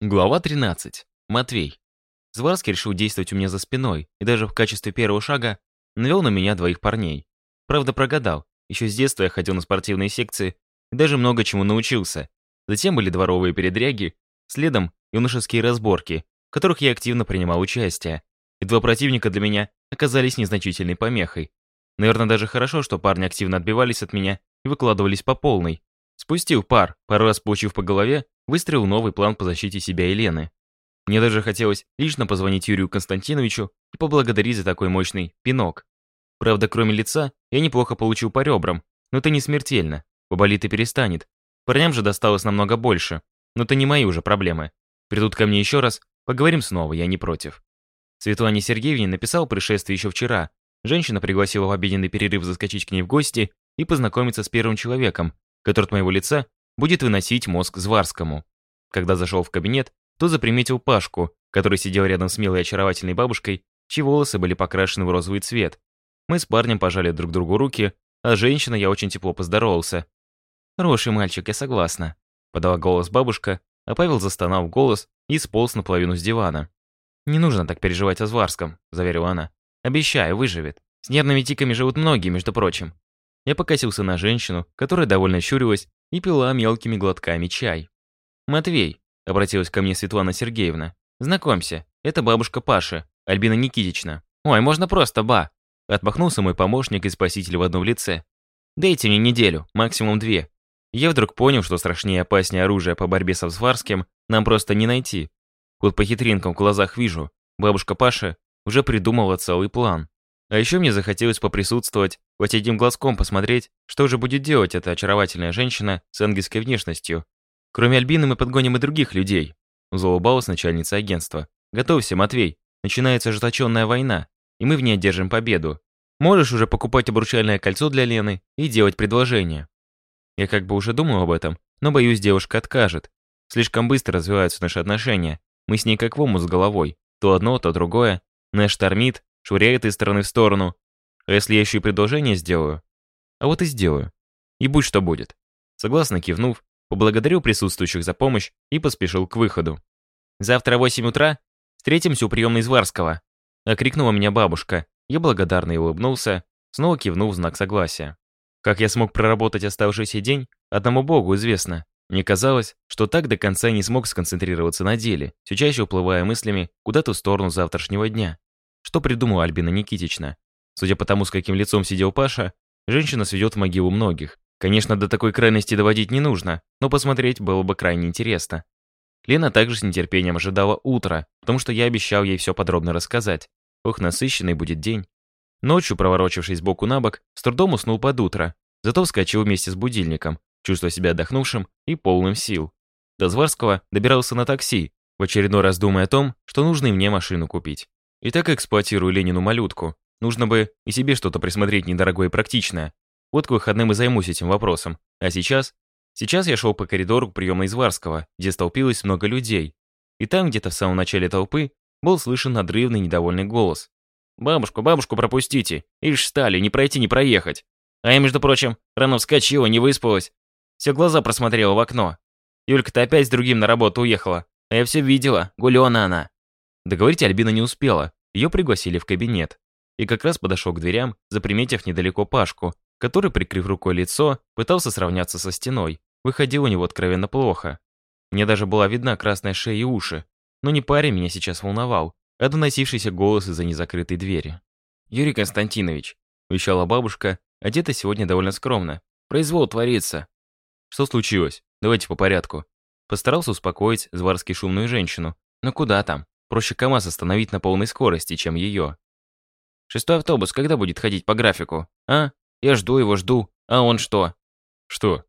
Глава 13. Матвей. Зварский решил действовать у меня за спиной и даже в качестве первого шага навел на меня двоих парней. Правда, прогадал. Еще с детства я ходил на спортивные секции и даже много чему научился. Затем были дворовые передряги, следом юношеские разборки, в которых я активно принимал участие. И два противника для меня оказались незначительной помехой. Наверное, даже хорошо, что парни активно отбивались от меня и выкладывались по полной. Спустив пар, пару раз получив по голове, выстроил новый план по защите себя и Лены. Мне даже хотелось лично позвонить Юрию Константиновичу и поблагодарить за такой мощный пинок. Правда, кроме лица, я неплохо получил по ребрам, но это не смертельно, поболит и перестанет. Парням же досталось намного больше, но это не мои уже проблемы. Придут ко мне еще раз, поговорим снова, я не против. Светлане Сергеевне написал пришествие еще вчера. Женщина пригласила в обеденный перерыв заскочить к ней в гости и познакомиться с первым человеком, который от моего лица будет выносить мозг Зварскому. Когда зашел в кабинет, то заприметил Пашку, который сидел рядом с милой очаровательной бабушкой, чьи волосы были покрашены в розовый цвет. Мы с парнем пожали друг другу руки, а женщина я очень тепло поздоровался. «Хороший мальчик, я согласна», — подала голос бабушка, а Павел застонал в голос и сполз наполовину с дивана. «Не нужно так переживать о Зварском», — заверила она. «Обещаю, выживет. С нервными тиками живут многие, между прочим». Я покосился на женщину, которая довольно щурилась и пила мелкими глотками чай. «Матвей», — обратилась ко мне Светлана Сергеевна, — «знакомься, это бабушка Паши, Альбина Никитична». «Ой, можно просто, ба!» — отмахнулся мой помощник и спаситель в одном лице. «Дайте мне неделю, максимум две. Я вдруг понял, что страшнее и опаснее оружия по борьбе со Взварским нам просто не найти. Вот по хитринкам в глазах вижу, бабушка Паша уже придумала целый план. А еще мне захотелось поприсутствовать, хоть одним глазком посмотреть, что же будет делать эта очаровательная женщина с ангельской внешностью. Кроме Альбины мы подгоним и других людей. Заулыбалась начальница агентства. Готовься, Матвей. Начинается жесточенная война, и мы в ней одержим победу. Можешь уже покупать обручальное кольцо для Лены и делать предложение. Я как бы уже думал об этом, но боюсь, девушка откажет. Слишком быстро развиваются наши отношения. Мы с ней как в омут с головой. То одно, то другое. Нас тормит швыряет из стороны в сторону. А если я еще и предложение сделаю? А вот и сделаю. И будь что будет. Согласно кивнув, поблагодарил присутствующих за помощь и поспешил к выходу. «Завтра в 8 утра встретимся у приемной Зварского», — окрикнула меня бабушка. Я благодарно и улыбнулся, снова кивнул в знак согласия. Как я смог проработать оставшийся день, одному богу известно. Мне казалось, что так до конца не смог сконцентрироваться на деле, все чаще уплывая мыслями куда-то в сторону завтрашнего дня что придумала Альбина Никитична. Судя по тому, с каким лицом сидел Паша, женщина сведет в могилу многих. Конечно, до такой крайности доводить не нужно, но посмотреть было бы крайне интересно. Лена также с нетерпением ожидала утра, потому что я обещал ей все подробно рассказать. Ох, насыщенный будет день. Ночью, проворочившись боку на бок, с трудом уснул под утро, зато вскочил вместе с будильником, чувствуя себя отдохнувшим и полным сил. До Зварского добирался на такси, в очередной раз думая о том, что нужно и мне машину купить. И так эксплуатирую Ленину малютку. Нужно бы и себе что-то присмотреть недорогое и практичное. Вот к выходным и займусь этим вопросом. А сейчас? Сейчас я шел по коридору к приемной Изварского, где столпилось много людей. И там, где-то в самом начале толпы, был слышен надрывный недовольный голос. «Бабушку, бабушку пропустите! Ишь стали, не пройти, не проехать!» А я, между прочим, рано вскочила, не выспалась. Все глаза просмотрела в окно. Юлька-то опять с другим на работу уехала. А я все видела, гулёна она. Договорить Альбина не успела, ее пригласили в кабинет. И как раз подошел к дверям, заприметив недалеко Пашку, который, прикрыв рукой лицо, пытался сравняться со стеной. Выходил у него откровенно плохо. Мне даже была видна красная шея и уши. Но не парень меня сейчас волновал, а доносившийся голос из-за незакрытой двери. «Юрий Константинович», — вещала бабушка, одета сегодня довольно скромно. «Произвол творится». «Что случилось? Давайте по порядку». Постарался успокоить Зварский шумную женщину. Но куда там? Проще КамАЗ остановить на полной скорости, чем ее. Шестой автобус когда будет ходить по графику, а? Я жду его, жду. А он что? Что?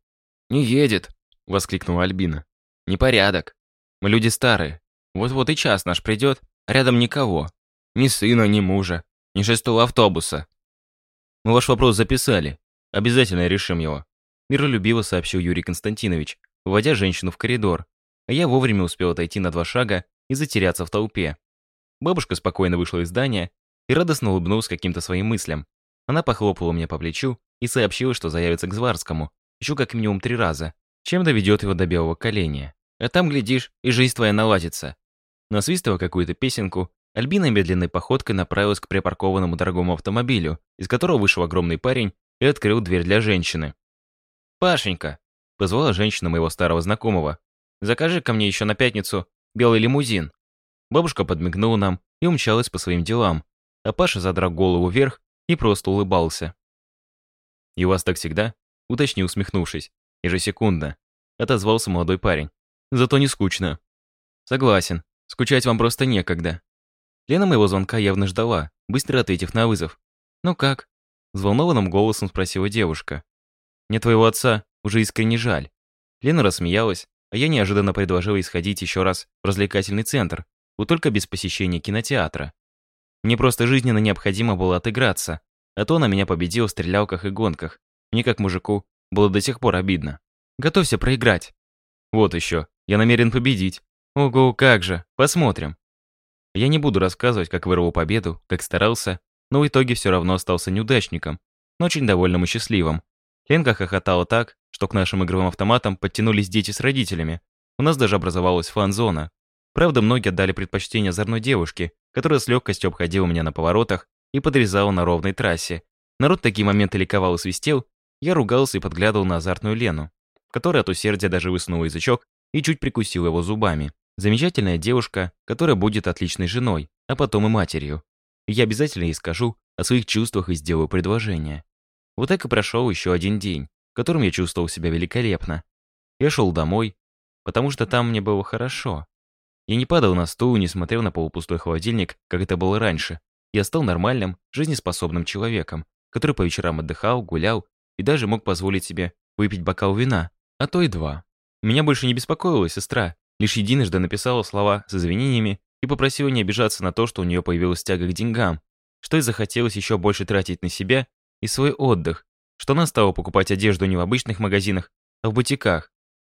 Не едет, воскликнула Альбина. Непорядок. Мы люди старые. Вот-вот и час наш придет, рядом никого. Ни сына, ни мужа, ни шестого автобуса. Мы ваш вопрос записали. Обязательно решим его. Миролюбиво сообщил Юрий Константинович, выводя женщину в коридор. А я вовремя успел отойти на два шага и затеряться в толпе. Бабушка спокойно вышла из здания и радостно улыбнулась каким-то своим мыслям. Она похлопала меня по плечу и сообщила, что заявится к Зварскому еще как минимум три раза, чем доведет его до белого коленя. А там, глядишь, и жизнь твоя наладится. Насвистывая какую-то песенку, Альбина медленной походкой направилась к припаркованному дорогому автомобилю, из которого вышел огромный парень и открыл дверь для женщины. «Пашенька!» – позвала женщина моего старого знакомого. «Закажи ко мне еще на пятницу белый лимузин. Бабушка подмигнула нам и умчалась по своим делам, а Паша, задрал голову вверх, и просто улыбался. «И вас так всегда?» — уточнил, усмехнувшись. «Ежесекундно», — отозвался молодой парень. «Зато не скучно». «Согласен. Скучать вам просто некогда». Лена моего звонка явно ждала, быстро ответив на вызов. «Ну как?» — взволнованным голосом спросила девушка. «Мне твоего отца уже искренне жаль». Лена рассмеялась, а я неожиданно предложила исходить еще раз в развлекательный центр, вот только без посещения кинотеатра. Мне просто жизненно необходимо было отыграться, а то она меня победила в стрелялках и гонках. Мне, как мужику, было до сих пор обидно. Готовься проиграть. Вот еще, я намерен победить. Ого, как же, посмотрим. Я не буду рассказывать, как вырвал победу, как старался, но в итоге все равно остался неудачником, но очень довольным и счастливым. Ленка хохотала так, что к нашим игровым автоматам подтянулись дети с родителями. У нас даже образовалась фан-зона. Правда, многие отдали предпочтение озорной девушке, которая с легкостью обходила меня на поворотах и подрезала на ровной трассе. Народ такие моменты ликовал и свистел, я ругался и подглядывал на азартную Лену, которая от усердия даже высунула язычок и чуть прикусила его зубами. Замечательная девушка, которая будет отличной женой, а потом и матерью. Я обязательно ей скажу о своих чувствах и сделаю предложение. Вот так и прошел еще один день, которым я чувствовал себя великолепно. Я шел домой, потому что там мне было хорошо. Я не падал на стул, не смотрел на полупустой холодильник, как это было раньше. Я стал нормальным, жизнеспособным человеком, который по вечерам отдыхал, гулял и даже мог позволить себе выпить бокал вина, а то и два. Меня больше не беспокоила сестра, лишь единожды написала слова с извинениями и попросила не обижаться на то, что у нее появилась тяга к деньгам, что и захотелось еще больше тратить на себя и свой отдых, что она стала покупать одежду не в обычных магазинах, а в бутиках.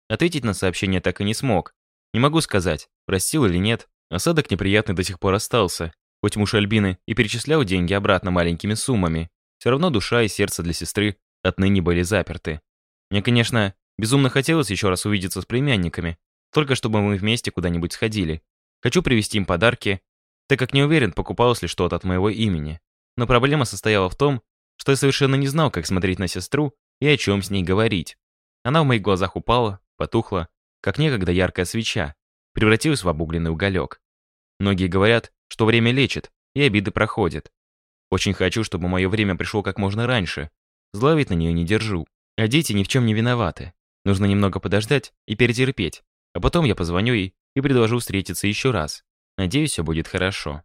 Ответить на сообщение так и не смог. Не могу сказать, простил или нет. Осадок неприятный до сих пор остался, хоть муж Альбины и перечислял деньги обратно маленькими суммами. Все равно душа и сердце для сестры отныне были заперты. Мне, конечно, безумно хотелось еще раз увидеться с племянниками, только чтобы мы вместе куда-нибудь сходили. Хочу привезти им подарки, так как не уверен, покупалось ли что-то от моего имени. Но проблема состояла в том, что совершенно не знал, как смотреть на сестру и о чем с ней говорить. Она в моих глазах упала, потухла, как некогда яркая свеча, превратилась в обугленный уголек. Многие говорят, что время лечит, и обиды проходят. Очень хочу, чтобы мое время пришло как можно раньше. Зла на нее не держу. А дети ни в чем не виноваты. Нужно немного подождать и перетерпеть. А потом я позвоню ей и предложу встретиться еще раз. Надеюсь, все будет хорошо.